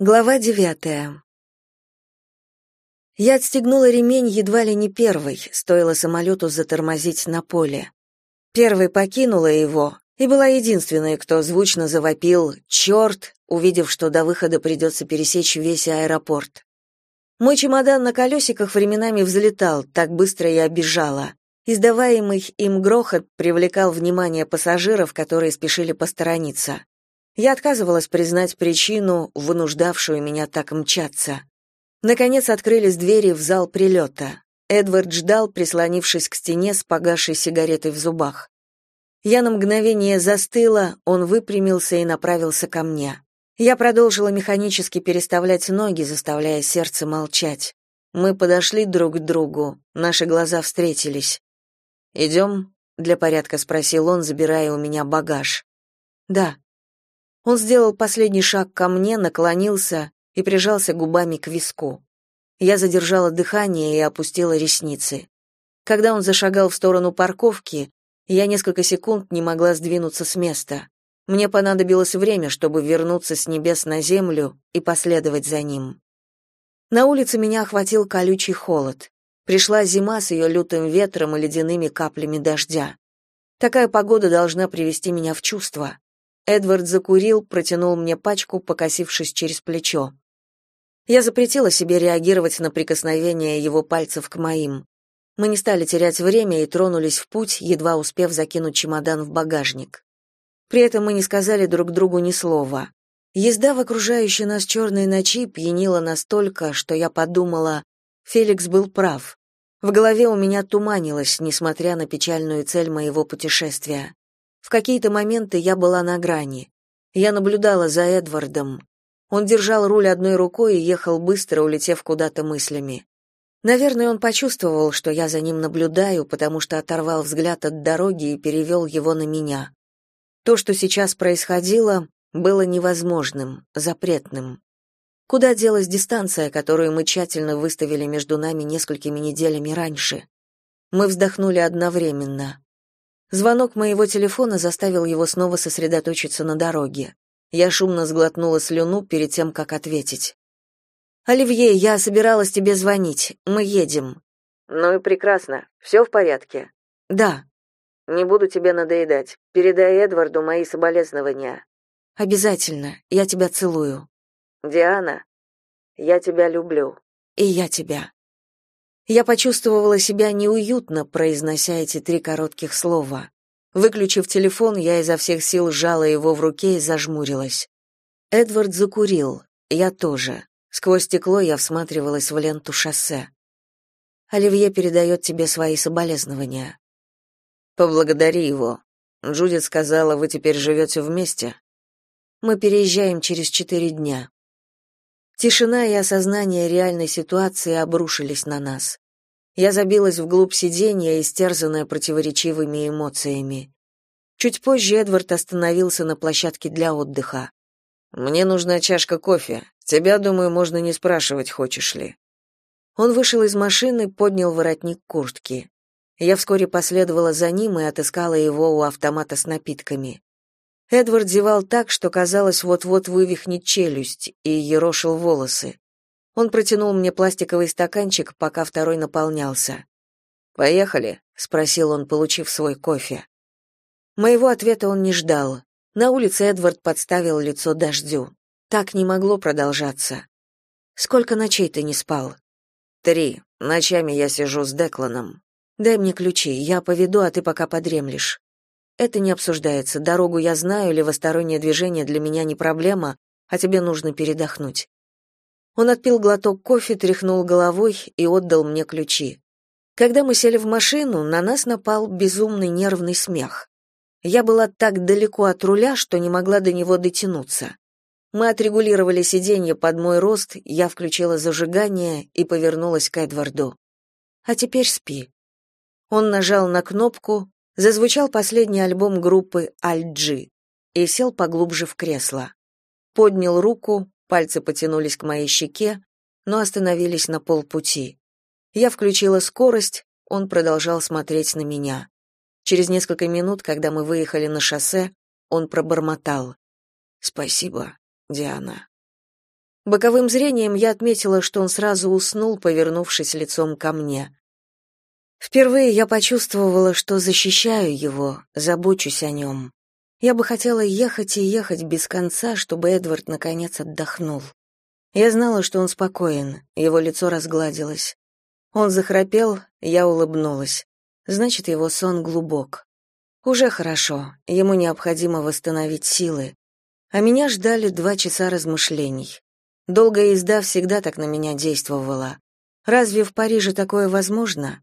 Глава девятая. Я отстегнула ремень едва ли не первой, стоило самолету затормозить на поле. Первой покинула его и была единственной, кто звучно завопил «Черт!», увидев, что до выхода придется пересечь весь аэропорт. Мой чемодан на колесиках временами взлетал, так быстро я бежала. Издаваемый им грохот привлекал внимание пассажиров, которые спешили посторониться. Я отказывалась признать причину, вынуждавшую меня так мчаться. Наконец открылись двери в зал прилета. Эдвард ждал, прислонившись к стене с погасшей сигаретой в зубах. Я на мгновение застыла, он выпрямился и направился ко мне. Я продолжила механически переставлять ноги, заставляя сердце молчать. Мы подошли друг к другу, наши глаза встретились. «Идем?» — для порядка спросил он, забирая у меня багаж. «Да», он сделал последний шаг ко мне, наклонился и прижался губами к виску. Я задержала дыхание и опустила ресницы. Когда он зашагал в сторону парковки, я несколько секунд не могла сдвинуться с места. Мне понадобилось время, чтобы вернуться с небес на землю и последовать за ним. На улице меня охватил колючий холод. Пришла зима с ее лютым ветром и ледяными каплями дождя. Такая погода должна привести меня в чувство. Эдвард закурил, протянул мне пачку, покосившись через плечо. Я запретила себе реагировать на прикосновение его пальцев к моим. Мы не стали терять время и тронулись в путь, едва успев закинуть чемодан в багажник. При этом мы не сказали друг другу ни слова. Езда в окружающей нас черной ночи пьянила настолько, что я подумала, Феликс был прав. В голове у меня туманилось, несмотря на печальную цель моего путешествия. В какие-то моменты я была на грани. Я наблюдала за Эдвардом. Он держал руль одной рукой и ехал быстро, улетев куда-то мыслями. Наверное, он почувствовал, что я за ним наблюдаю, потому что оторвал взгляд от дороги и перевел его на меня. То, что сейчас происходило, было невозможным, запретным. Куда делась дистанция, которую мы тщательно выставили между нами несколькими неделями раньше? Мы вздохнули одновременно. Звонок моего телефона заставил его снова сосредоточиться на дороге. Я шумно сглотнула слюну перед тем, как ответить. «Оливье, я собиралась тебе звонить. Мы едем». «Ну и прекрасно. Все в порядке?» «Да». «Не буду тебе надоедать. Передай Эдварду мои соболезнования». «Обязательно. Я тебя целую». «Диана, я тебя люблю». «И я тебя». Я почувствовала себя неуютно, произнося эти три коротких слова. Выключив телефон, я изо всех сил сжала его в руке и зажмурилась. Эдвард закурил, я тоже. Сквозь стекло я всматривалась в ленту шоссе. Оливье передает тебе свои соболезнования. Поблагодари его. Джудит сказала, вы теперь живете вместе. Мы переезжаем через четыре дня. Тишина и осознание реальной ситуации обрушились на нас. Я забилась вглубь сиденья, истерзанная противоречивыми эмоциями. Чуть позже Эдвард остановился на площадке для отдыха. «Мне нужна чашка кофе. Тебя, думаю, можно не спрашивать, хочешь ли». Он вышел из машины, поднял воротник куртки. Я вскоре последовала за ним и отыскала его у автомата с напитками. Эдвард зевал так, что казалось, вот-вот вывихнет челюсть, и ерошил волосы. Он протянул мне пластиковый стаканчик, пока второй наполнялся. «Поехали?» — спросил он, получив свой кофе. Моего ответа он не ждал. На улице Эдвард подставил лицо дождю. Так не могло продолжаться. «Сколько ночей ты не спал?» «Три. Ночами я сижу с Декланом. Дай мне ключи, я поведу, а ты пока подремлешь». Это не обсуждается. Дорогу я знаю, левостороннее движение для меня не проблема, а тебе нужно передохнуть. Он отпил глоток кофе, тряхнул головой и отдал мне ключи. Когда мы сели в машину, на нас напал безумный нервный смех. Я была так далеко от руля, что не могла до него дотянуться. Мы отрегулировали сиденье под мой рост, я включила зажигание и повернулась к Эдварду. «А теперь спи». Он нажал на кнопку, Зазвучал последний альбом группы Аль-Джи и сел поглубже в кресло. Поднял руку, пальцы потянулись к моей щеке, но остановились на полпути. Я включила скорость, он продолжал смотреть на меня. Через несколько минут, когда мы выехали на шоссе, он пробормотал: "Спасибо, Диана". Боковым зрением я отметила, что он сразу уснул, повернувшись лицом ко мне. Впервые я почувствовала, что защищаю его, забочусь о нем. Я бы хотела ехать и ехать без конца, чтобы Эдвард наконец отдохнул. Я знала, что он спокоен, его лицо разгладилось. Он захрапел, я улыбнулась. Значит, его сон глубок. Уже хорошо, ему необходимо восстановить силы. А меня ждали два часа размышлений. Долгая езда всегда так на меня действовала. Разве в Париже такое возможно?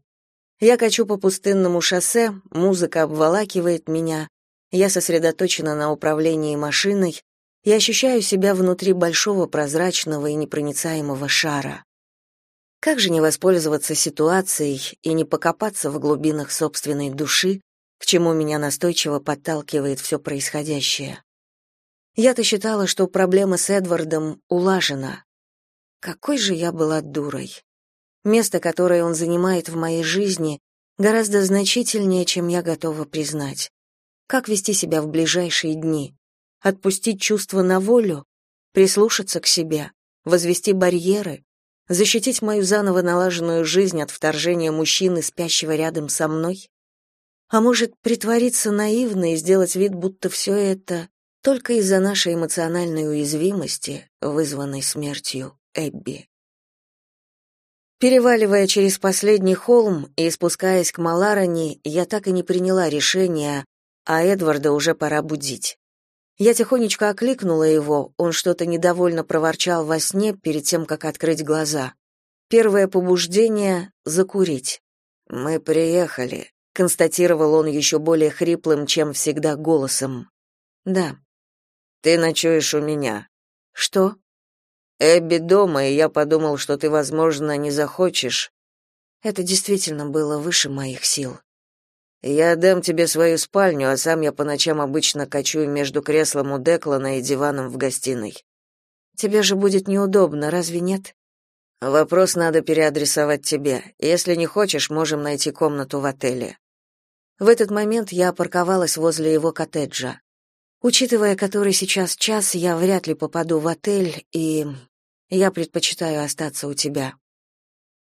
Я качу по пустынному шоссе, музыка обволакивает меня, я сосредоточена на управлении машиной и ощущаю себя внутри большого прозрачного и непроницаемого шара. Как же не воспользоваться ситуацией и не покопаться в глубинах собственной души, к чему меня настойчиво подталкивает все происходящее? Я-то считала, что проблема с Эдвардом улажена. Какой же я была дурой. Место, которое он занимает в моей жизни, гораздо значительнее, чем я готова признать. Как вести себя в ближайшие дни? Отпустить чувства на волю? Прислушаться к себе? Возвести барьеры? Защитить мою заново налаженную жизнь от вторжения мужчины, спящего рядом со мной? А может, притвориться наивно и сделать вид, будто все это только из-за нашей эмоциональной уязвимости, вызванной смертью Эбби? Переваливая через последний холм и спускаясь к Маларани, я так и не приняла решения, а Эдварда уже пора будить. Я тихонечко окликнула его, он что-то недовольно проворчал во сне перед тем, как открыть глаза. Первое побуждение — закурить. «Мы приехали», — констатировал он еще более хриплым, чем всегда, голосом. «Да». «Ты ночуешь у меня». «Что?» Эбби дома, и я подумал, что ты, возможно, не захочешь. Это действительно было выше моих сил. Я дам тебе свою спальню, а сам я по ночам обычно кочую между креслом у Деклана и диваном в гостиной. Тебе же будет неудобно, разве нет? Вопрос надо переадресовать тебе. Если не хочешь, можем найти комнату в отеле. В этот момент я парковалась возле его коттеджа. Учитывая, который сейчас час, я вряд ли попаду в отель, и я предпочитаю остаться у тебя.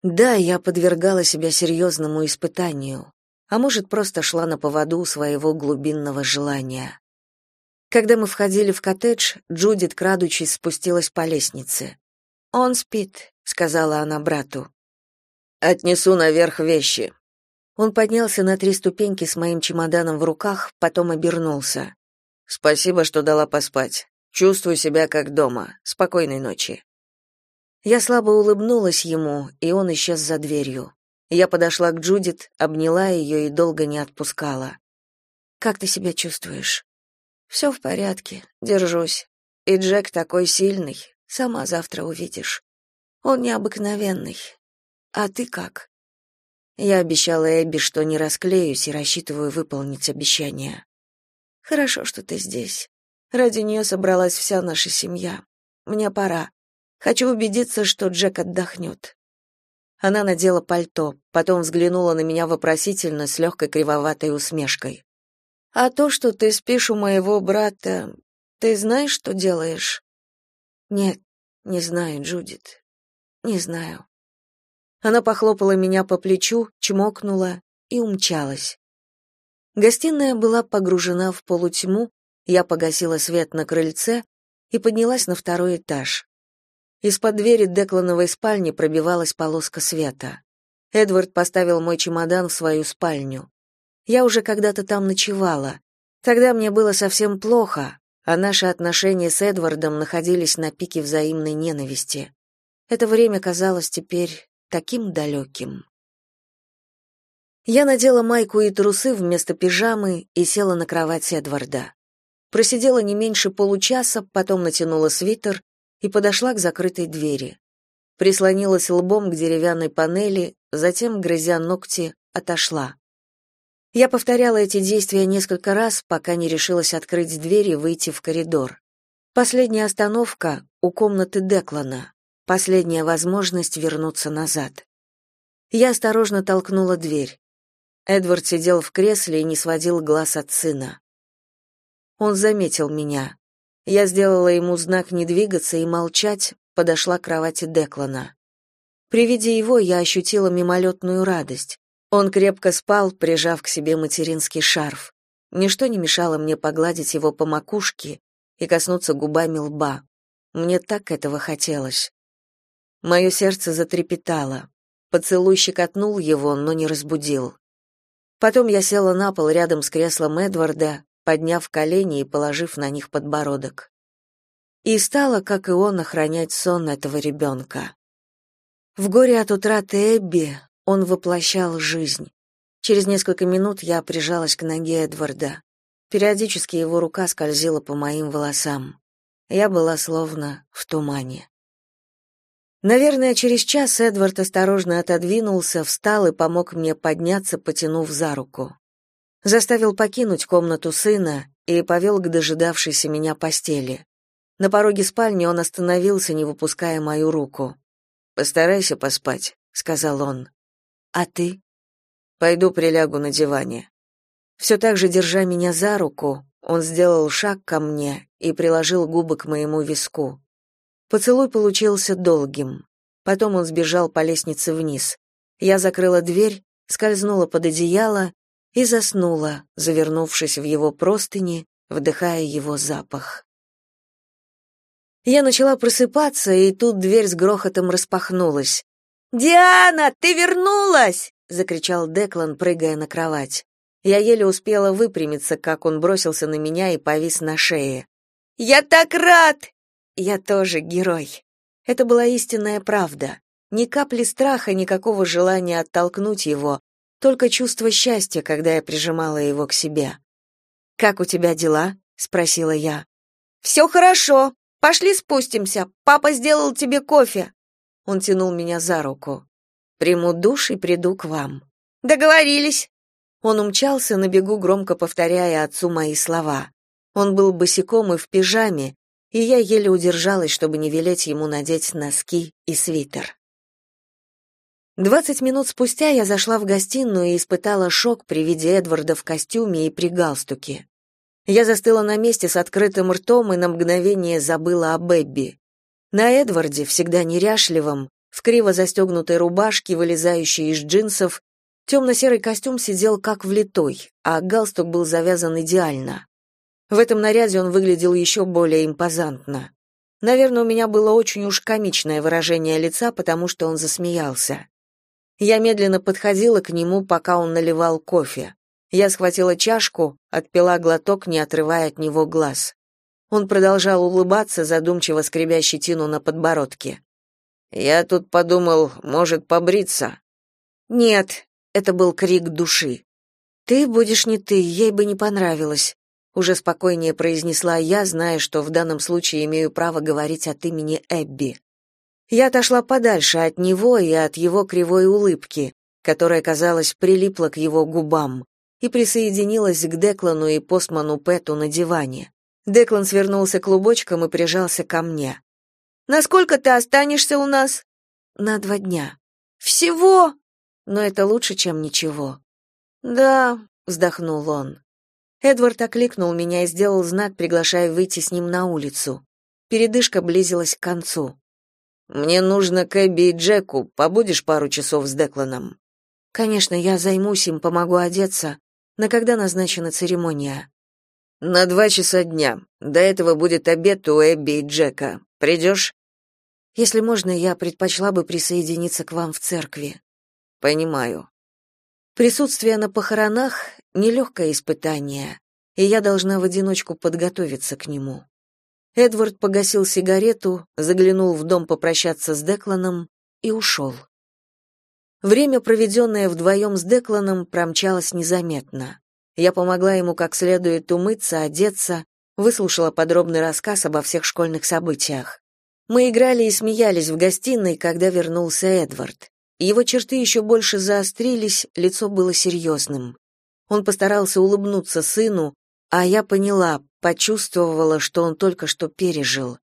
Да, я подвергала себя серьезному испытанию, а может, просто шла на поводу своего глубинного желания. Когда мы входили в коттедж, Джудит, крадучись, спустилась по лестнице. «Он спит», — сказала она брату. «Отнесу наверх вещи». Он поднялся на три ступеньки с моим чемоданом в руках, потом обернулся. Спасибо, что дала поспать. Чувствую себя как дома. Спокойной ночи. Я слабо улыбнулась ему, и он исчез за дверью. Я подошла к Джудит, обняла ее и долго не отпускала. Как ты себя чувствуешь? «Все в порядке, держусь. И Джек такой сильный, сама завтра увидишь. Он необыкновенный. А ты как? Я обещала Эбби, что не расклеюсь и рассчитываю выполнить обещание. Хорошо, что ты здесь. Ради нее собралась вся наша семья. Мне пора. Хочу убедиться, что Джек отдохнет». Она надела пальто, потом взглянула на меня вопросительно с легкой кривоватой усмешкой. «А то, что ты спишь у моего брата, ты знаешь, что делаешь?» «Нет, не знаю, Джудит. Не знаю». Она похлопала меня по плечу, чмокнула и умчалась. Гостиная была погружена в полутьму, я погасила свет на крыльце и поднялась на второй этаж. Из-под двери Деклановой спальни пробивалась полоска света. Эдвард поставил мой чемодан в свою спальню. Я уже когда-то там ночевала. Тогда мне было совсем плохо, а наши отношения с Эдвардом находились на пике взаимной ненависти. Это время казалось теперь таким далеким. Я надела майку и трусы вместо пижамы и села на кровать Эдварда. Просидела не меньше получаса, потом натянула свитер и подошла к закрытой двери. Прислонилась лбом к деревянной панели, затем, грызя ногти, отошла. Я повторяла эти действия несколько раз, пока не решилась открыть дверь и выйти в коридор. Последняя остановка у комнаты Деклана. Последняя возможность вернуться назад. Я осторожно толкнула дверь. Эдвард сидел в кресле и не сводил глаз от сына. Он заметил меня. Я сделала ему знак не двигаться и молчать, подошла к кровати Деклана. При виде его я ощутила мимолетную радость. Он крепко спал, прижав к себе материнский шарф. Ничто не мешало мне погладить его по макушке и коснуться губами лба. Мне так этого хотелось. Мое сердце затрепетало. Поцелуй щекотнул его, но не разбудил. Потом я села на пол рядом с креслом Эдварда, подняв колени и положив на них подбородок. И стала, как и он, охранять сон этого ребенка. В горе от утраты Эбби он воплощал жизнь. Через несколько минут я прижалась к ноге Эдварда. Периодически его рука скользила по моим волосам. Я была словно в тумане. Наверное, через час Эдвард осторожно отодвинулся, встал и помог мне подняться, потянув за руку. Заставил покинуть комнату сына и повел к дожидавшейся меня постели. На пороге спальни он остановился, не выпуская мою руку. «Постарайся поспать», — сказал он. «А ты?» «Пойду прилягу на диване». Все так же, держа меня за руку, он сделал шаг ко мне и приложил губы к моему виску. Поцелуй получился долгим. Потом он сбежал по лестнице вниз. Я закрыла дверь, скользнула под одеяло и заснула, завернувшись в его простыни, вдыхая его запах. Я начала просыпаться, и тут дверь с грохотом распахнулась. «Диана, ты вернулась!» — закричал Деклан, прыгая на кровать. Я еле успела выпрямиться, как он бросился на меня и повис на шее. «Я так рад!» Я тоже герой. Это была истинная правда. Ни капли страха, никакого желания оттолкнуть его, только чувство счастья, когда я прижимала его к себе. «Как у тебя дела?» — спросила я. «Все хорошо. Пошли спустимся. Папа сделал тебе кофе». Он тянул меня за руку. «Приму душ и приду к вам». «Договорились». Он умчался на бегу, громко повторяя отцу мои слова. Он был босиком и в пижаме, и я еле удержалась, чтобы не велеть ему надеть носки и свитер. Двадцать минут спустя я зашла в гостиную и испытала шок при виде Эдварда в костюме и при галстуке. Я застыла на месте с открытым ртом и на мгновение забыла о Бэбби. На Эдварде, всегда неряшливом, в криво застегнутой рубашке, вылезающей из джинсов, темно-серый костюм сидел как влитой, а галстук был завязан идеально. В этом наряде он выглядел еще более импозантно. Наверное, у меня было очень уж комичное выражение лица, потому что он засмеялся. Я медленно подходила к нему, пока он наливал кофе. Я схватила чашку, отпила глоток, не отрывая от него глаз. Он продолжал улыбаться, задумчиво скребя щетину на подбородке. «Я тут подумал, может, побриться?» «Нет», — это был крик души. «Ты будешь не ты, ей бы не понравилось уже спокойнее произнесла я, зная, что в данном случае имею право говорить от имени Эбби. Я отошла подальше от него и от его кривой улыбки, которая, казалось, прилипла к его губам, и присоединилась к Деклану и постману Пэту на диване. Деклан свернулся клубочком и прижался ко мне. «Насколько ты останешься у нас?» «На два дня». «Всего?» «Но это лучше, чем ничего». «Да», — вздохнул он. Эдвард окликнул меня и сделал знак, приглашая выйти с ним на улицу. Передышка близилась к концу. «Мне нужно к Эбби и Джеку. Побудешь пару часов с Декланом?» «Конечно, я займусь им, помогу одеться. На когда назначена церемония?» «На два часа дня. До этого будет обед у Эбби и Джека. Придешь?» «Если можно, я предпочла бы присоединиться к вам в церкви». «Понимаю». Присутствие на похоронах — нелегкое испытание, и я должна в одиночку подготовиться к нему. Эдвард погасил сигарету, заглянул в дом попрощаться с Декланом и ушел. Время, проведенное вдвоем с Декланом, промчалось незаметно. Я помогла ему как следует умыться, одеться, выслушала подробный рассказ обо всех школьных событиях. Мы играли и смеялись в гостиной, когда вернулся Эдвард. Его черты еще больше заострились, лицо было серьезным. Он постарался улыбнуться сыну, а я поняла, почувствовала, что он только что пережил.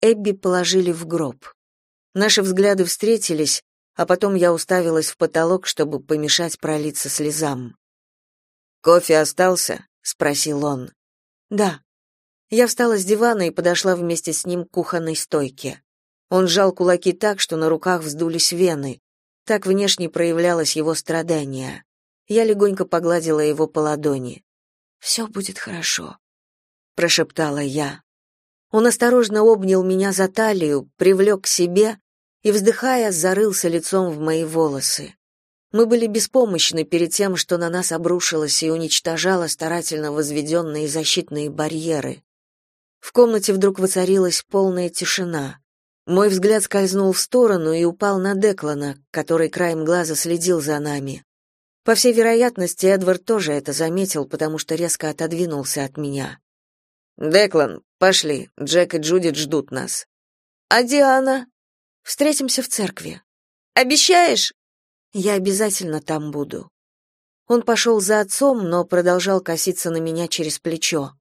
Эбби положили в гроб. Наши взгляды встретились, а потом я уставилась в потолок, чтобы помешать пролиться слезам. «Кофе остался?» — спросил он. «Да». Я встала с дивана и подошла вместе с ним к кухонной стойке. Он сжал кулаки так, что на руках вздулись вены. Так внешне проявлялось его страдание. Я легонько погладила его по ладони. «Все будет хорошо», — прошептала я. Он осторожно обнял меня за талию, привлек к себе и, вздыхая, зарылся лицом в мои волосы. Мы были беспомощны перед тем, что на нас обрушилось и уничтожало старательно возведенные защитные барьеры. В комнате вдруг воцарилась полная тишина. Мой взгляд скользнул в сторону и упал на Деклана, который краем глаза следил за нами. По всей вероятности, Эдвард тоже это заметил, потому что резко отодвинулся от меня. «Деклан, пошли, Джек и Джудит ждут нас». «А Диана?» «Встретимся в церкви». «Обещаешь?» «Я обязательно там буду». Он пошел за отцом, но продолжал коситься на меня через плечо.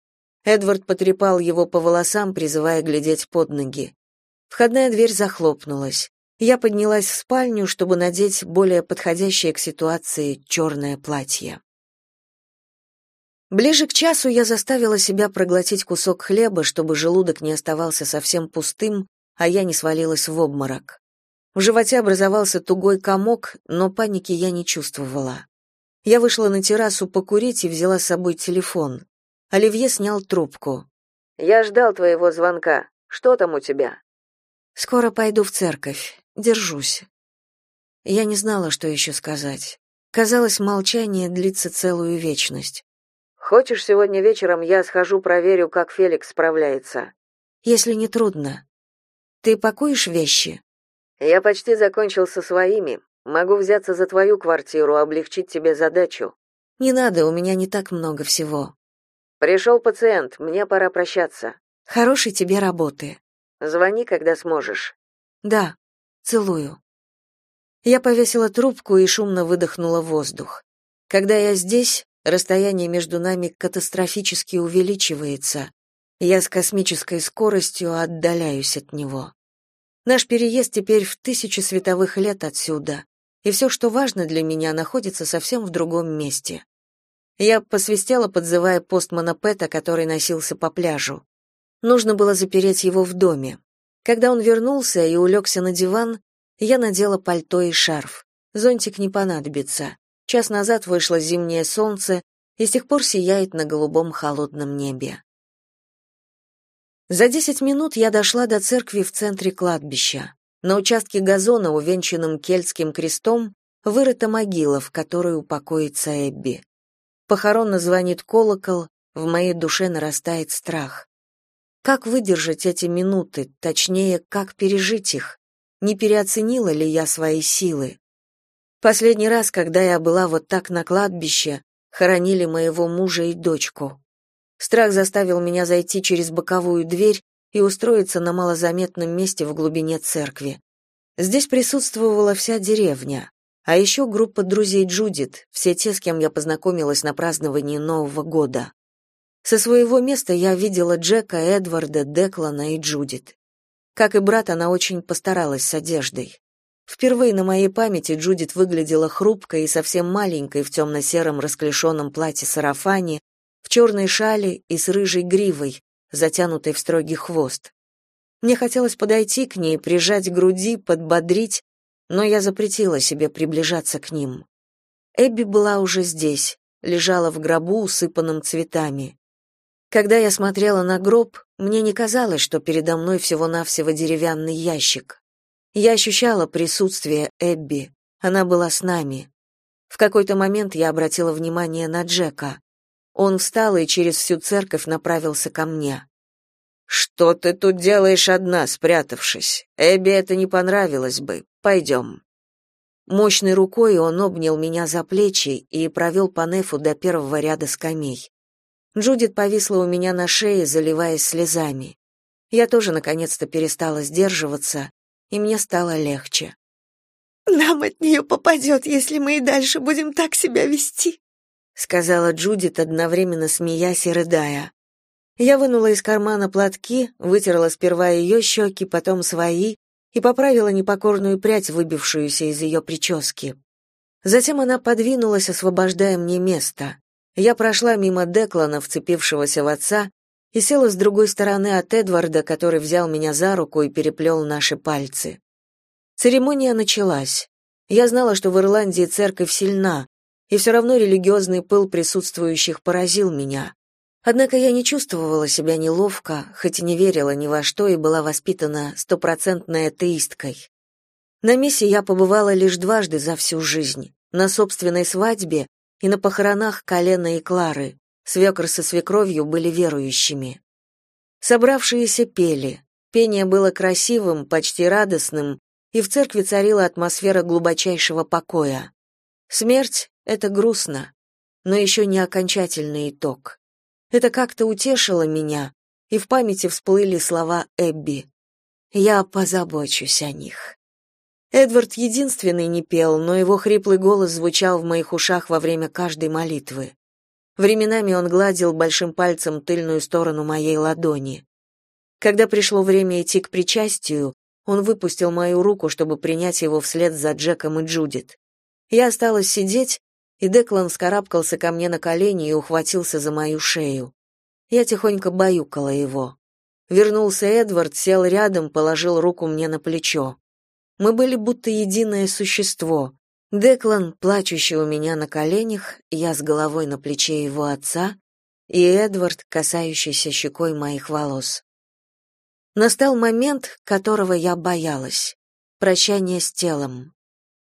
Эдвард потрепал его по волосам, призывая глядеть под ноги. Входная дверь захлопнулась. Я поднялась в спальню, чтобы надеть более подходящее к ситуации черное платье. Ближе к часу я заставила себя проглотить кусок хлеба, чтобы желудок не оставался совсем пустым, а я не свалилась в обморок. В животе образовался тугой комок, но паники я не чувствовала. Я вышла на террасу покурить и взяла с собой телефон. Оливье снял трубку. «Я ждал твоего звонка. Что там у тебя?» «Скоро пойду в церковь. Держусь». Я не знала, что еще сказать. Казалось, молчание длится целую вечность. «Хочешь, сегодня вечером я схожу проверю, как Феликс справляется?» «Если не трудно. Ты пакуешь вещи?» «Я почти закончил со своими. Могу взяться за твою квартиру, облегчить тебе задачу». «Не надо, у меня не так много всего». Пришел пациент, мне пора прощаться. Хорошей тебе работы. Звони, когда сможешь. Да. Целую. Я повесила трубку и шумно выдохнула воздух. Когда я здесь, расстояние между нами катастрофически увеличивается. Я с космической скоростью отдаляюсь от него. Наш переезд теперь в тысячи световых лет отсюда, и все, что важно для меня, находится совсем в другом месте. Я посвистела, подзывая постмана Пэта, который носился по пляжу. Нужно было запереть его в доме. Когда он вернулся и улегся на диван, я надела пальто и шарф. Зонтик не понадобится. Час назад вышло зимнее солнце и с тех пор сияет на голубом холодном небе. За десять минут я дошла до церкви в центре кладбища. На участке газона, увенчанном кельтским крестом, вырыта могила, в которой упокоится Эбби. Похоронно звонит колокол, в моей душе нарастает страх. Как выдержать эти минуты, точнее, как пережить их? Не переоценила ли я свои силы? Последний раз, когда я была вот так на кладбище, хоронили моего мужа и дочку. Страх заставил меня зайти через боковую дверь и устроиться на малозаметном месте в глубине церкви. Здесь присутствовала вся деревня. А еще группа друзей Джудит, все те, с кем я познакомилась на праздновании Нового года. Со своего места я видела Джека, Эдварда, Деклана и Джудит. Как и брат, она очень постаралась с одеждой. Впервые на моей памяти Джудит выглядела хрупкой и совсем маленькой в темно-сером расклешенном платье-сарафане, в черной шале и с рыжей гривой, затянутой в строгий хвост. Мне хотелось подойти к ней, прижать к груди, подбодрить, но я запретила себе приближаться к ним. Эбби была уже здесь, лежала в гробу, усыпанном цветами. Когда я смотрела на гроб, мне не казалось, что передо мной всего-навсего деревянный ящик. Я ощущала присутствие Эбби, она была с нами. В какой-то момент я обратила внимание на Джека. Он встал и через всю церковь направился ко мне. «Что ты тут делаешь одна, спрятавшись? Эбби это не понравилось бы. Пойдем». Мощной рукой он обнял меня за плечи и провел по нефу до первого ряда скамей. Джудит повисла у меня на шее, заливаясь слезами. Я тоже наконец-то перестала сдерживаться, и мне стало легче. «Нам от нее попадет, если мы и дальше будем так себя вести», сказала Джудит, одновременно смеясь и рыдая. Я вынула из кармана платки, вытерла сперва ее щеки, потом свои и поправила непокорную прядь, выбившуюся из ее прически. Затем она подвинулась, освобождая мне место. Я прошла мимо Деклана, вцепившегося в отца, и села с другой стороны от Эдварда, который взял меня за руку и переплел наши пальцы. Церемония началась. Я знала, что в Ирландии церковь сильна, и все равно религиозный пыл присутствующих поразил меня. Однако я не чувствовала себя неловко, хоть и не верила ни во что и была воспитана стопроцентной атеисткой. На мессе я побывала лишь дважды за всю жизнь, на собственной свадьбе и на похоронах Колена и Клары. Свекр со свекровью были верующими. Собравшиеся пели. Пение было красивым, почти радостным, и в церкви царила атмосфера глубочайшего покоя. Смерть — это грустно, но еще не окончательный итог. Это как-то утешило меня, и в памяти всплыли слова Эбби. «Я позабочусь о них». Эдвард единственный не пел, но его хриплый голос звучал в моих ушах во время каждой молитвы. Временами он гладил большим пальцем тыльную сторону моей ладони. Когда пришло время идти к причастию, он выпустил мою руку, чтобы принять его вслед за Джеком и Джудит. Я осталась сидеть, и Деклан вскарабкался ко мне на колени и ухватился за мою шею. Я тихонько баюкала его. Вернулся Эдвард, сел рядом, положил руку мне на плечо. Мы были будто единое существо. Деклан, плачущий у меня на коленях, я с головой на плече его отца, и Эдвард, касающийся щекой моих волос. Настал момент, которого я боялась. Прощание с телом.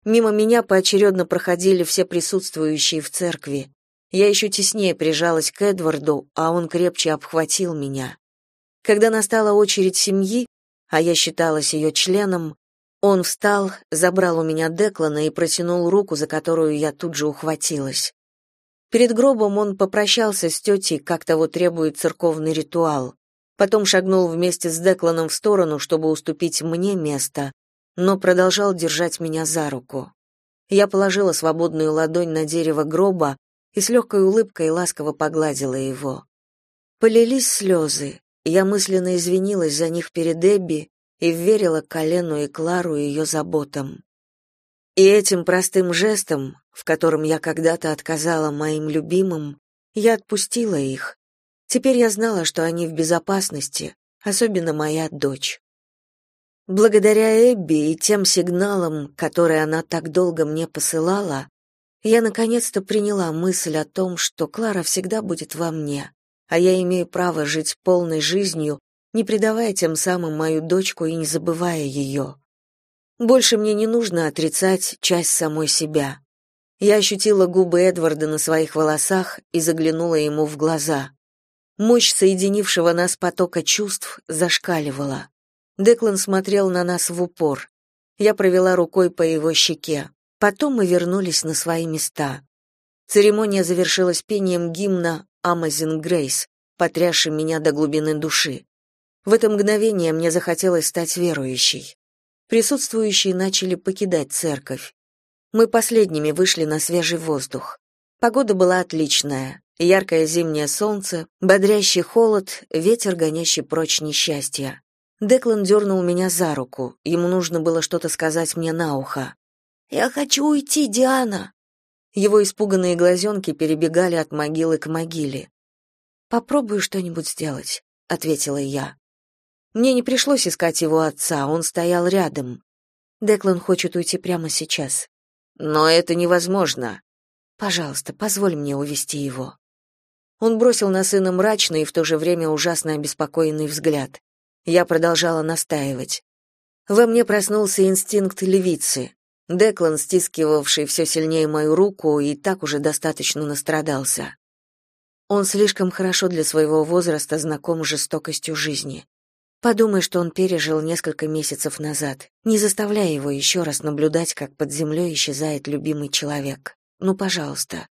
Мимо меня поочередно проходили все присутствующие в церкви. Я еще теснее прижалась к Эдварду, а он крепче обхватил меня. Когда настала очередь семьи, а я считалась ее членом, он встал, забрал у меня Деклана и протянул руку, за которую я тут же ухватилась. Перед гробом он попрощался с тетей, как того требует церковный ритуал. Потом шагнул вместе с Декланом в сторону, чтобы уступить мне место, но продолжал держать меня за руку. Я положила свободную ладонь на дерево гроба и с легкой улыбкой ласково погладила его. Полились слезы, я мысленно извинилась за них перед Эбби, и верила Колену и Клару ее заботам. И этим простым жестом, в котором я когда-то отказала моим любимым, я отпустила их. Теперь я знала, что они в безопасности, особенно моя дочь. Благодаря Эбби и тем сигналам, которые она так долго мне посылала, я наконец-то приняла мысль о том, что Клара всегда будет во мне, а я имею право жить полной жизнью, не предавая тем самым мою дочку и не забывая ее. Больше мне не нужно отрицать часть самой себя. Я ощутила губы Эдварда на своих волосах и заглянула ему в глаза. Мощь соединившего нас потока чувств зашкаливала. Деклан смотрел на нас в упор. Я провела рукой по его щеке. Потом мы вернулись на свои места. Церемония завершилась пением гимна «Amazing Grace», потрясшим меня до глубины души. В это мгновение мне захотелось стать верующей. Присутствующие начали покидать церковь. Мы последними вышли на свежий воздух. Погода была отличная. Яркое зимнее солнце, бодрящий холод, ветер, гонящий прочь несчастья. Деклан дернул меня за руку. Ему нужно было что-то сказать мне на ухо. «Я хочу уйти, Диана!» Его испуганные глазенки перебегали от могилы к могиле. «Попробую что-нибудь сделать», — ответила я. Мне не пришлось искать его отца, он стоял рядом. Деклан хочет уйти прямо сейчас. Но это невозможно. Пожалуйста, позволь мне увести его. Он бросил на сына мрачный и в то же время ужасно обеспокоенный взгляд. Я продолжала настаивать. Во мне проснулся инстинкт левицы. Деклан, стискивавший все сильнее мою руку, и так уже достаточно настрадался. Он слишком хорошо для своего возраста знаком с жестокостью жизни. Подумай, что он пережил несколько месяцев назад. Не заставляй его еще раз наблюдать, как под землей исчезает любимый человек. Ну, пожалуйста.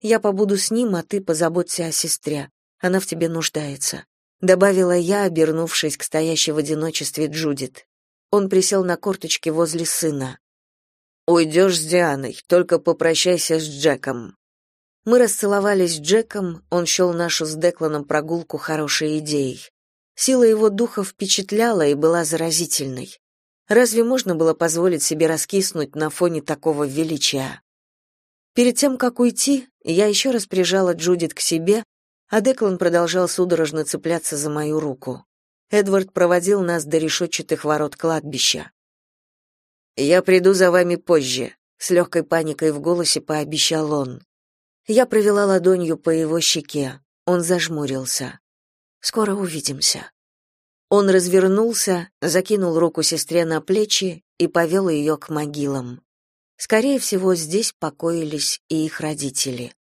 Я побуду с ним, а ты позаботься о сестре. Она в тебе нуждается, добавила я, обернувшись к стоящей в одиночестве Джудит. Он присел на корточки возле сына. Уйдешь с Дианой, только попрощайся с Джеком. Мы расцеловались с Джеком, он счел нашу с Декланом прогулку хорошей идеей. Сила его духа впечатляла и была заразительной. Разве можно было позволить себе раскиснуть на фоне такого величия? Перед тем, как уйти, я еще раз прижала Джудит к себе, а Деклан продолжал судорожно цепляться за мою руку. Эдвард проводил нас до решетчатых ворот кладбища. «Я приду за вами позже», — с легкой паникой в голосе пообещал он. Я провела ладонью по его щеке. Он зажмурился. «Скоро увидимся». Он развернулся, закинул руку сестре на плечи и повел ее к могилам. Скорее всего, здесь покоились и их родители.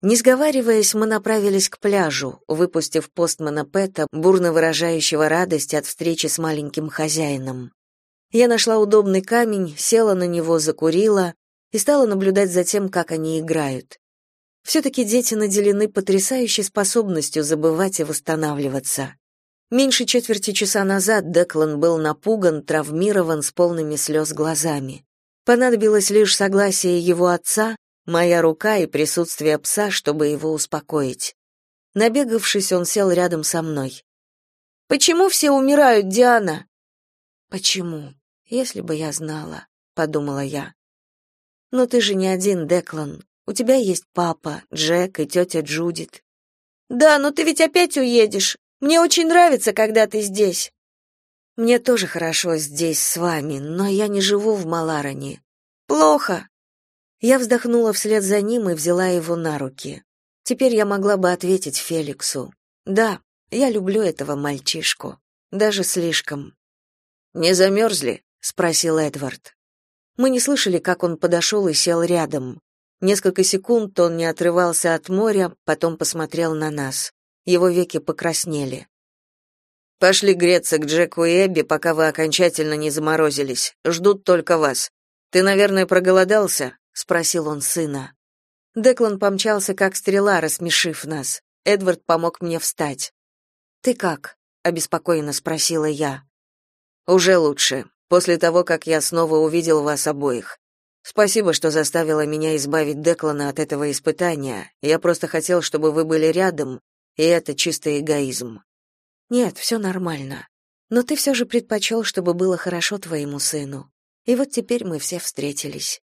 Не сговариваясь, мы направились к пляжу, выпустив постмана Пэта, бурно выражающего радость от встречи с маленьким хозяином. Я нашла удобный камень, села на него, закурила и стала наблюдать за тем, как они играют. Все-таки дети наделены потрясающей способностью забывать и восстанавливаться. Меньше четверти часа назад Деклан был напуган, травмирован, с полными слез глазами. Понадобилось лишь согласие его отца, моя рука и присутствие пса, чтобы его успокоить. Набегавшись, он сел рядом со мной. «Почему все умирают, Диана?» «Почему?» Если бы я знала, подумала я. Но ты же не один, Деклан. У тебя есть папа, Джек и тетя Джудит. Да, но ты ведь опять уедешь. Мне очень нравится, когда ты здесь. Мне тоже хорошо здесь с вами, но я не живу в Малароне. Плохо. Я вздохнула вслед за ним и взяла его на руки. Теперь я могла бы ответить Феликсу. Да, я люблю этого мальчишку, даже слишком. Не замерзли?» спросил Эдвард. Мы не слышали, как он подошел и сел рядом. Несколько секунд он не отрывался от моря, потом посмотрел на нас. Его веки покраснели. Пошли греться к Джеку и Эбби, пока вы окончательно не заморозились. Ждут только вас. Ты, наверное, проголодался? спросил он сына. Деклан помчался как стрела, рассмешив нас. Эдвард помог мне встать. Ты как? обеспокоенно спросила я. Уже лучше после того, как я снова увидел вас обоих. Спасибо, что заставила меня избавить Деклана от этого испытания. Я просто хотел, чтобы вы были рядом, и это чистый эгоизм. Нет, все нормально. Но ты все же предпочел, чтобы было хорошо твоему сыну. И вот теперь мы все встретились.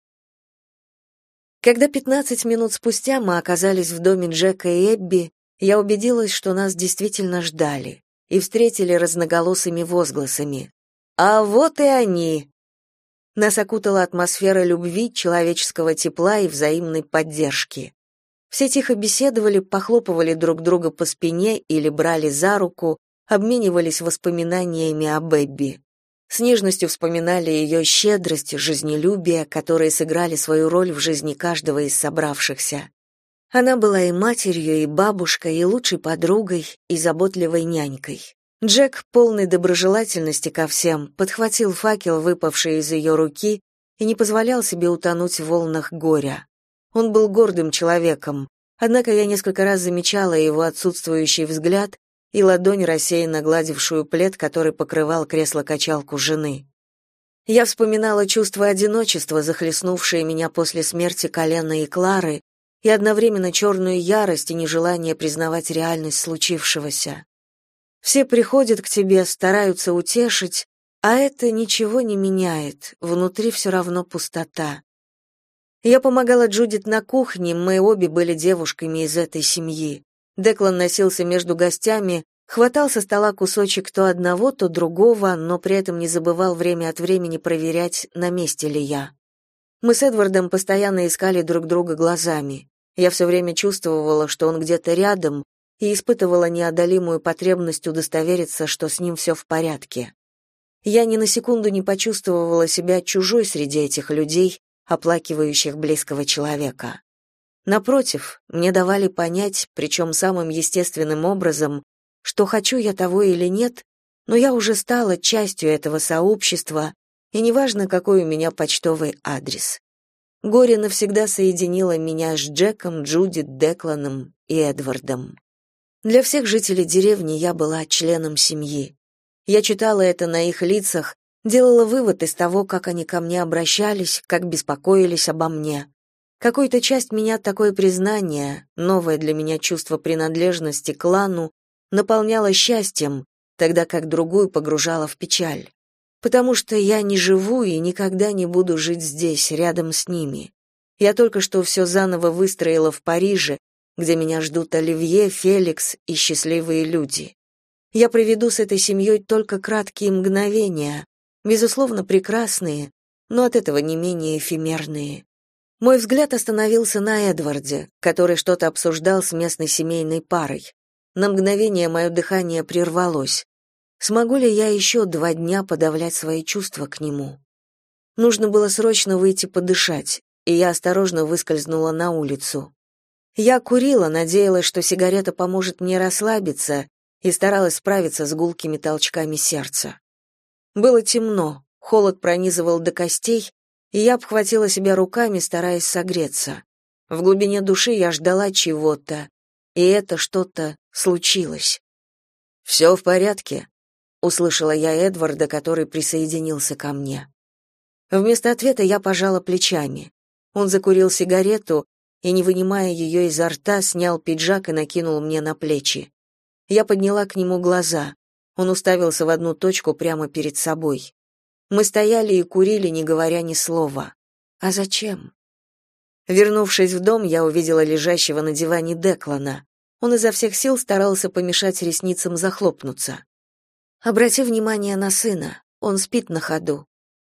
Когда пятнадцать минут спустя мы оказались в доме Джека и Эбби, я убедилась, что нас действительно ждали и встретили разноголосыми возгласами. А вот и они. Нас окутала атмосфера любви, человеческого тепла и взаимной поддержки. Все тихо беседовали, похлопывали друг друга по спине или брали за руку, обменивались воспоминаниями о Бэбби. С нежностью вспоминали ее щедрость, жизнелюбие, которые сыграли свою роль в жизни каждого из собравшихся. Она была и матерью, и бабушкой, и лучшей подругой, и заботливой нянькой. Джек, полный доброжелательности ко всем, подхватил факел, выпавший из ее руки, и не позволял себе утонуть в волнах горя. Он был гордым человеком, однако я несколько раз замечала его отсутствующий взгляд и ладонь, рассеянно гладившую плед, который покрывал кресло-качалку жены. Я вспоминала чувство одиночества, захлестнувшее меня после смерти Колена и Клары, и одновременно черную ярость и нежелание признавать реальность случившегося. Все приходят к тебе, стараются утешить, а это ничего не меняет, внутри все равно пустота. Я помогала Джудит на кухне, мы обе были девушками из этой семьи. Деклан носился между гостями, хватал со стола кусочек то одного, то другого, но при этом не забывал время от времени проверять, на месте ли я. Мы с Эдвардом постоянно искали друг друга глазами. Я все время чувствовала, что он где-то рядом, и испытывала неодолимую потребность удостовериться, что с ним все в порядке. Я ни на секунду не почувствовала себя чужой среди этих людей, оплакивающих близкого человека. Напротив, мне давали понять, причем самым естественным образом, что хочу я того или нет, но я уже стала частью этого сообщества, и неважно, какой у меня почтовый адрес. Горе навсегда соединило меня с Джеком, Джудит, Декланом и Эдвардом. Для всех жителей деревни я была членом семьи. Я читала это на их лицах, делала вывод из того, как они ко мне обращались, как беспокоились обо мне. Какой-то часть меня такое признание, новое для меня чувство принадлежности к клану, наполняло счастьем, тогда как другую погружала в печаль. Потому что я не живу и никогда не буду жить здесь, рядом с ними. Я только что все заново выстроила в Париже, где меня ждут Оливье, Феликс и счастливые люди. Я проведу с этой семьей только краткие мгновения, безусловно, прекрасные, но от этого не менее эфемерные. Мой взгляд остановился на Эдварде, который что-то обсуждал с местной семейной парой. На мгновение мое дыхание прервалось. Смогу ли я еще два дня подавлять свои чувства к нему? Нужно было срочно выйти подышать, и я осторожно выскользнула на улицу. Я курила, надеялась, что сигарета поможет мне расслабиться, и старалась справиться с гулкими толчками сердца. Было темно, холод пронизывал до костей, и я обхватила себя руками, стараясь согреться. В глубине души я ждала чего-то, и это что-то случилось. «Все в порядке», — услышала я Эдварда, который присоединился ко мне. Вместо ответа я пожала плечами. Он закурил сигарету и, не вынимая ее изо рта, снял пиджак и накинул мне на плечи. Я подняла к нему глаза. Он уставился в одну точку прямо перед собой. Мы стояли и курили, не говоря ни слова. А зачем? Вернувшись в дом, я увидела лежащего на диване Деклана. Он изо всех сил старался помешать ресницам захлопнуться. Обрати внимание на сына. Он спит на ходу.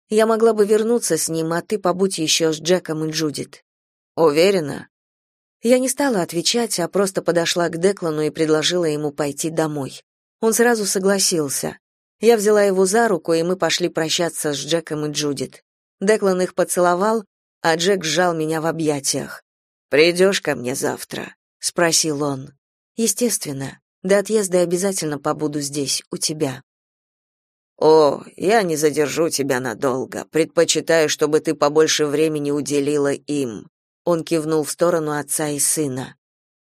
Я могла бы вернуться с ним, а ты побудь еще с Джеком и Джудит. Уверена? Я не стала отвечать, а просто подошла к Деклану и предложила ему пойти домой. Он сразу согласился. Я взяла его за руку, и мы пошли прощаться с Джеком и Джудит. Деклан их поцеловал, а Джек сжал меня в объятиях. «Придешь ко мне завтра?» — спросил он. «Естественно. До отъезда обязательно побуду здесь, у тебя». «О, я не задержу тебя надолго. Предпочитаю, чтобы ты побольше времени уделила им». Он кивнул в сторону отца и сына.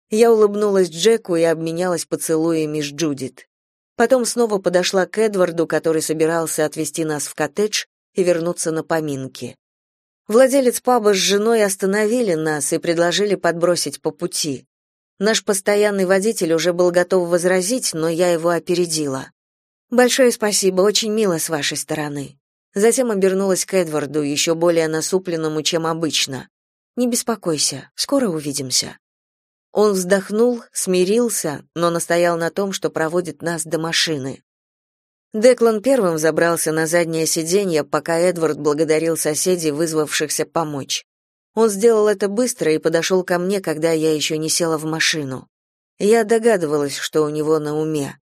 Я улыбнулась Джеку и обменялась поцелуями с Джудит. Потом снова подошла к Эдварду, который собирался отвезти нас в коттедж и вернуться на поминки. Владелец паба с женой остановили нас и предложили подбросить по пути. Наш постоянный водитель уже был готов возразить, но я его опередила. Большое спасибо, очень мило с вашей стороны. Затем обернулась к Эдварду, еще более насупленному, чем обычно. Не беспокойся, скоро увидимся. Он вздохнул, смирился, но настоял на том, что проводит нас до машины. Деклан первым забрался на заднее сиденье, пока Эдвард благодарил соседей, вызвавшихся помочь. Он сделал это быстро и подошел ко мне, когда я еще не села в машину. Я догадывалась, что у него на уме.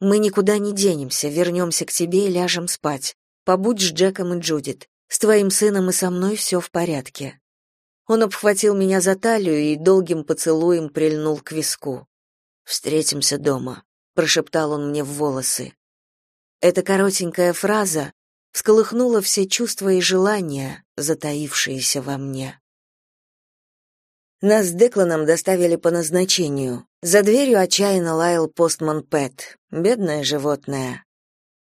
Мы никуда не денемся, вернемся к тебе и ляжем спать. Побудь с Джеком и Джудит. С твоим сыном и со мной все в порядке. Он обхватил меня за талию и долгим поцелуем прильнул к виску. «Встретимся дома», — прошептал он мне в волосы. Эта коротенькая фраза всколыхнула все чувства и желания, затаившиеся во мне. Нас с Декланом доставили по назначению. За дверью отчаянно лаял постман Пэт, бедное животное.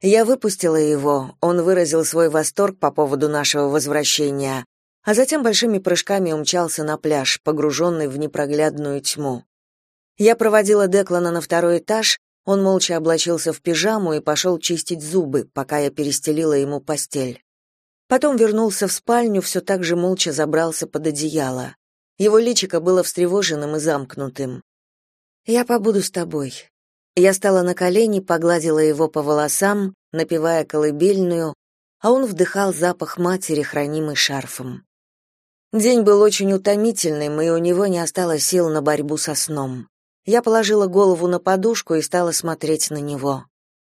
Я выпустила его, он выразил свой восторг по поводу нашего возвращения, а затем большими прыжками умчался на пляж, погруженный в непроглядную тьму. Я проводила Деклана на второй этаж, он молча облачился в пижаму и пошел чистить зубы, пока я перестелила ему постель. Потом вернулся в спальню, все так же молча забрался под одеяло. Его личико было встревоженным и замкнутым. «Я побуду с тобой». Я стала на колени, погладила его по волосам, напевая колыбельную, а он вдыхал запах матери, хранимый шарфом. День был очень утомительным, и у него не осталось сил на борьбу со сном. Я положила голову на подушку и стала смотреть на него.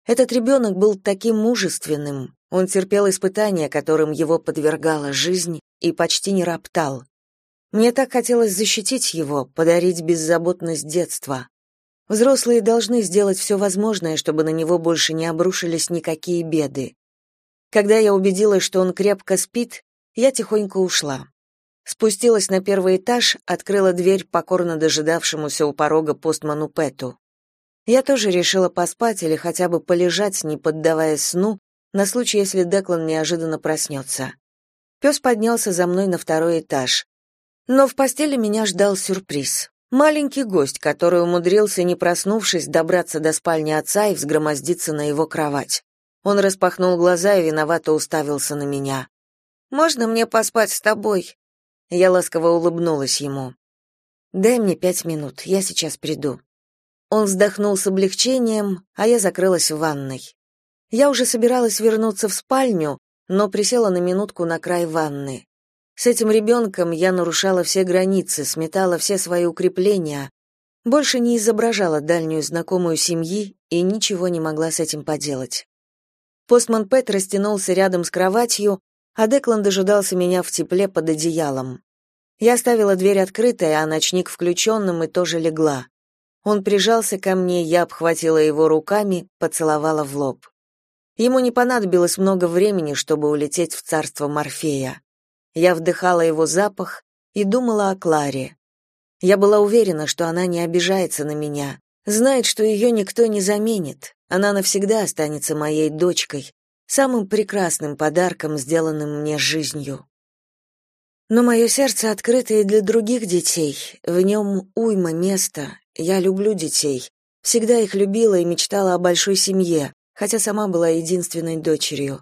Этот ребенок был таким мужественным, он терпел испытания, которым его подвергала жизнь, и почти не роптал. Мне так хотелось защитить его, подарить беззаботность детства. Взрослые должны сделать все возможное, чтобы на него больше не обрушились никакие беды. Когда я убедилась, что он крепко спит, я тихонько ушла. Спустилась на первый этаж, открыла дверь покорно дожидавшемуся у порога постману Пэту. Я тоже решила поспать или хотя бы полежать, не поддаваясь сну, на случай, если Деклан неожиданно проснется. Пес поднялся за мной на второй этаж. Но в постели меня ждал сюрприз. Маленький гость, который умудрился, не проснувшись, добраться до спальни отца и взгромоздиться на его кровать. Он распахнул глаза и виновато уставился на меня. «Можно мне поспать с тобой?» Я ласково улыбнулась ему. Дай мне пять минут, я сейчас приду. Он вздохнул с облегчением, а я закрылась в ванной. Я уже собиралась вернуться в спальню, но присела на минутку на край ванны. С этим ребенком я нарушала все границы, сметала все свои укрепления, больше не изображала дальнюю знакомую семьи и ничего не могла с этим поделать. Постман Пэт растянулся рядом с кроватью, а Деклан дожидался меня в тепле под одеялом. Я оставила дверь открытой, а ночник включенным и тоже легла. Он прижался ко мне, я обхватила его руками, поцеловала в лоб. Ему не понадобилось много времени, чтобы улететь в царство Морфея. Я вдыхала его запах и думала о Кларе. Я была уверена, что она не обижается на меня, знает, что ее никто не заменит. Она навсегда останется моей дочкой, самым прекрасным подарком, сделанным мне жизнью. Но мое сердце открыто и для других детей, в нем уйма места, я люблю детей, всегда их любила и мечтала о большой семье, хотя сама была единственной дочерью.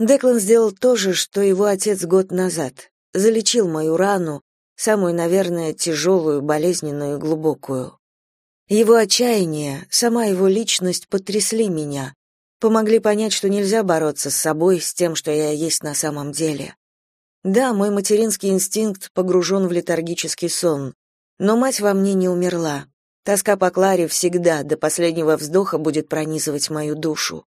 Деклан сделал то же, что его отец год назад. Залечил мою рану, самую, наверное, тяжелую, болезненную и глубокую. Его отчаяние, сама его личность потрясли меня, помогли понять, что нельзя бороться с собой, с тем, что я есть на самом деле. Да, мой материнский инстинкт погружен в летаргический сон, но мать во мне не умерла. Тоска по Кларе всегда, до последнего вздоха, будет пронизывать мою душу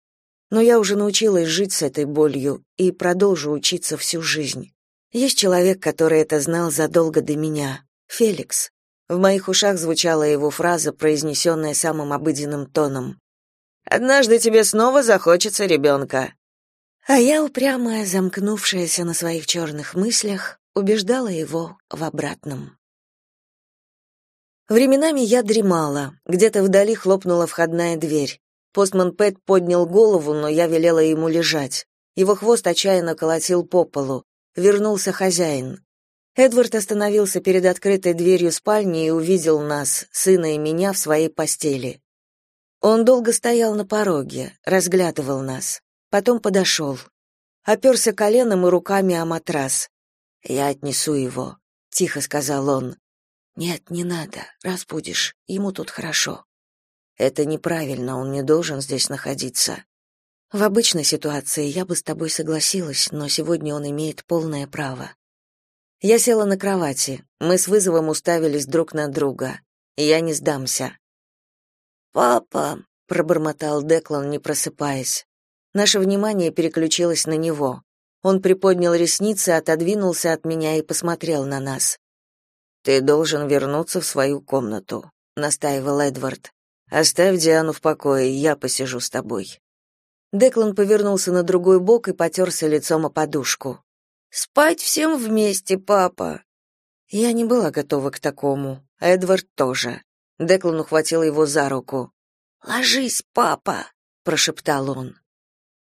но я уже научилась жить с этой болью и продолжу учиться всю жизнь. Есть человек, который это знал задолго до меня. Феликс. В моих ушах звучала его фраза, произнесенная самым обыденным тоном. «Однажды тебе снова захочется ребенка». А я, упрямая, замкнувшаяся на своих черных мыслях, убеждала его в обратном. Временами я дремала, где-то вдали хлопнула входная дверь. Постман Пэт поднял голову, но я велела ему лежать. Его хвост отчаянно колотил по полу. Вернулся хозяин. Эдвард остановился перед открытой дверью спальни и увидел нас, сына и меня, в своей постели. Он долго стоял на пороге, разглядывал нас. Потом подошел. Оперся коленом и руками о матрас. «Я отнесу его», — тихо сказал он. «Нет, не надо, разбудишь, ему тут хорошо». Это неправильно, он не должен здесь находиться. В обычной ситуации я бы с тобой согласилась, но сегодня он имеет полное право. Я села на кровати. Мы с вызовом уставились друг на друга. Я не сдамся. Папа, пробормотал Деклан, не просыпаясь. Наше внимание переключилось на него. Он приподнял ресницы, отодвинулся от меня и посмотрел на нас. Ты должен вернуться в свою комнату, настаивал Эдвард. Оставь Диану в покое, я посижу с тобой. Деклан повернулся на другой бок и потерся лицом о подушку. Спать всем вместе, папа. Я не была готова к такому. Эдвард тоже. Деклан ухватил его за руку. Ложись, папа, прошептал он.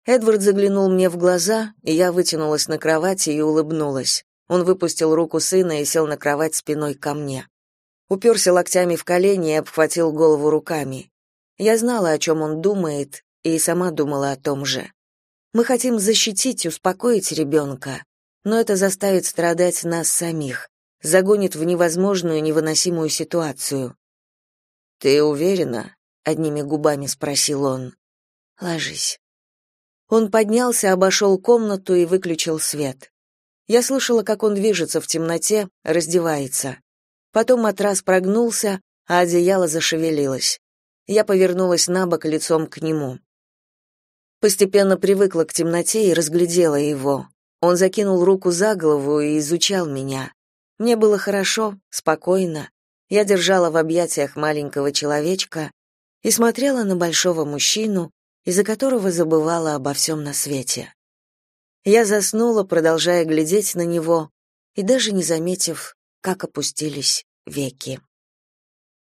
Эдвард заглянул мне в глаза, и я вытянулась на кровати и улыбнулась. Он выпустил руку сына и сел на кровать спиной ко мне уперся локтями в колени и обхватил голову руками. Я знала, о чем он думает, и сама думала о том же. Мы хотим защитить, успокоить ребенка, но это заставит страдать нас самих, загонит в невозможную, невыносимую ситуацию. «Ты уверена?» — одними губами спросил он. «Ложись». Он поднялся, обошел комнату и выключил свет. Я слышала, как он движется в темноте, раздевается. Потом матрас прогнулся, а одеяло зашевелилось. Я повернулась на бок лицом к нему. Постепенно привыкла к темноте и разглядела его. Он закинул руку за голову и изучал меня. Мне было хорошо, спокойно. Я держала в объятиях маленького человечка и смотрела на большого мужчину, из-за которого забывала обо всем на свете. Я заснула, продолжая глядеть на него, и даже не заметив, как опустились веки.